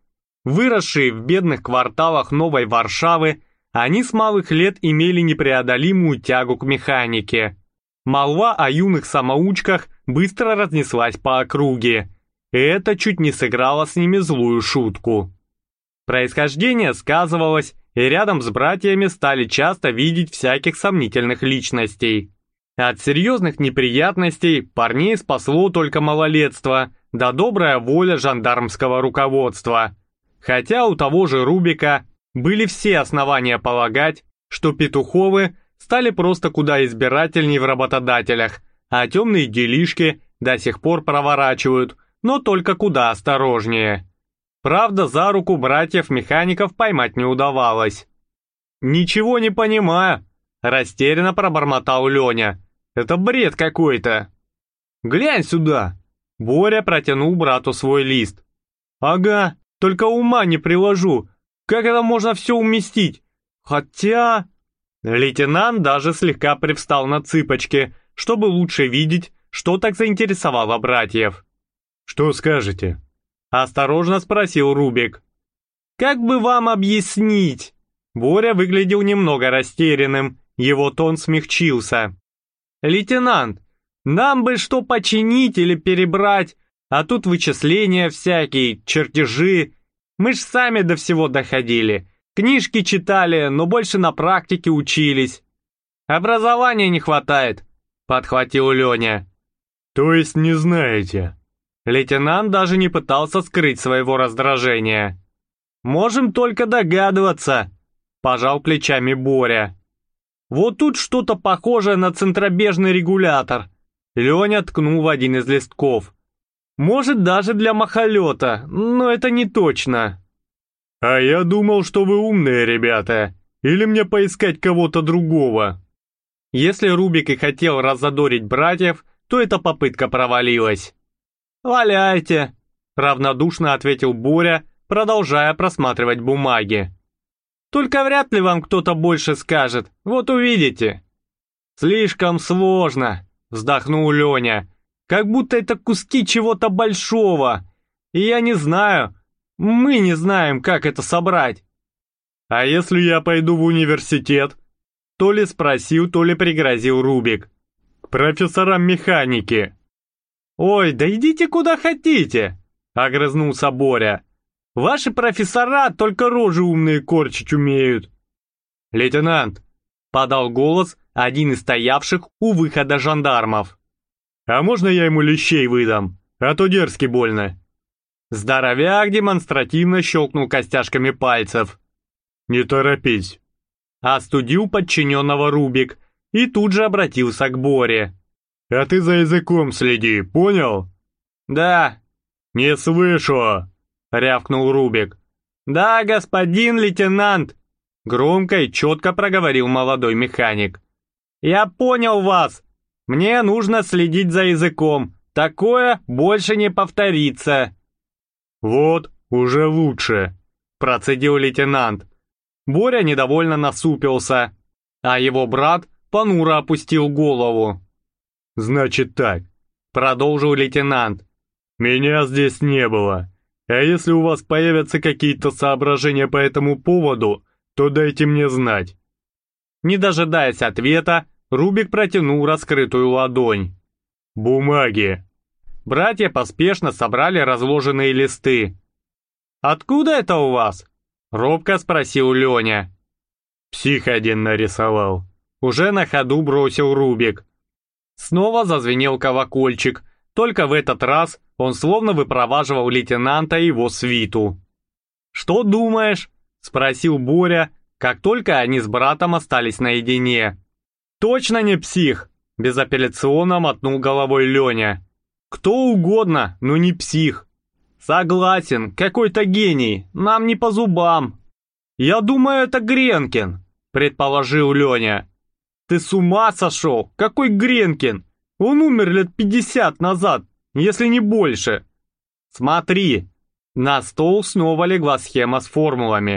Выросшие в бедных кварталах Новой Варшавы, они с малых лет имели непреодолимую тягу к механике. Молва о юных самоучках быстро разнеслась по округе, и это чуть не сыграло с ними злую шутку. Происхождение сказывалось, и рядом с братьями стали часто видеть всяких сомнительных личностей. От серьезных неприятностей парней спасло только малолетство, да добрая воля жандармского руководства. Хотя у того же Рубика были все основания полагать, что Петуховы стали просто куда избирательней в работодателях, а темные делишки до сих пор проворачивают, но только куда осторожнее. Правда, за руку братьев-механиков поймать не удавалось. «Ничего не понимаю», – растерянно пробормотал Леня. «Это бред какой-то». «Глянь сюда!» Боря протянул брату свой лист. «Ага, только ума не приложу. Как это можно все уместить? Хотя...» Лейтенант даже слегка привстал на цыпочки, чтобы лучше видеть, что так заинтересовало братьев. «Что скажете?» Осторожно спросил Рубик. «Как бы вам объяснить?» Боря выглядел немного растерянным, его тон смягчился. «Лейтенант, нам бы что починить или перебрать, а тут вычисления всякие, чертежи. Мы ж сами до всего доходили. Книжки читали, но больше на практике учились. Образования не хватает», — подхватил Леня. «То есть не знаете?» Лейтенант даже не пытался скрыть своего раздражения. «Можем только догадываться», — пожал плечами Боря. «Вот тут что-то похожее на центробежный регулятор». Леня ткнул в один из листков. «Может, даже для махолета, но это не точно». «А я думал, что вы умные ребята. Или мне поискать кого-то другого?» Если Рубик и хотел разодорить братьев, то эта попытка провалилась. «Валяйте!» — равнодушно ответил Боря, продолжая просматривать бумаги. «Только вряд ли вам кто-то больше скажет, вот увидите». «Слишком сложно», — вздохнул Леня, «как будто это куски чего-то большого, и я не знаю, мы не знаем, как это собрать». «А если я пойду в университет?» То ли спросил, то ли пригрозил Рубик. «К профессорам механики». «Ой, да идите куда хотите!» — огрызнулся Боря. «Ваши профессора только рожи умные корчить умеют!» «Лейтенант!» — подал голос один из стоявших у выхода жандармов. «А можно я ему лещей выдам? А то дерзки больно!» Здоровяк демонстративно щелкнул костяшками пальцев. «Не торопись!» Остудил подчиненного Рубик и тут же обратился к Боре. А ты за языком следи, понял? Да. Не слышу, рявкнул Рубик. Да, господин лейтенант, громко и четко проговорил молодой механик. Я понял вас. Мне нужно следить за языком. Такое больше не повторится. Вот, уже лучше, процедил лейтенант. Боря недовольно насупился, а его брат понуро опустил голову. «Значит так», — продолжил лейтенант. «Меня здесь не было. А если у вас появятся какие-то соображения по этому поводу, то дайте мне знать». Не дожидаясь ответа, Рубик протянул раскрытую ладонь. «Бумаги». Братья поспешно собрали разложенные листы. «Откуда это у вас?» — робко спросил Леня. «Псих один нарисовал». Уже на ходу бросил Рубик. Снова зазвенел колокольчик, только в этот раз он словно выпроваживал лейтенанта и его свиту. «Что думаешь?» — спросил Боря, как только они с братом остались наедине. «Точно не псих!» — безапелляционно мотнул головой Леня. «Кто угодно, но не псих!» «Согласен, какой-то гений, нам не по зубам!» «Я думаю, это Гренкин», — предположил Леня. Ты с ума сошел? Какой Гренкин? Он умер лет пятьдесят назад, если не больше. Смотри, на стол снова легла схема с формулами.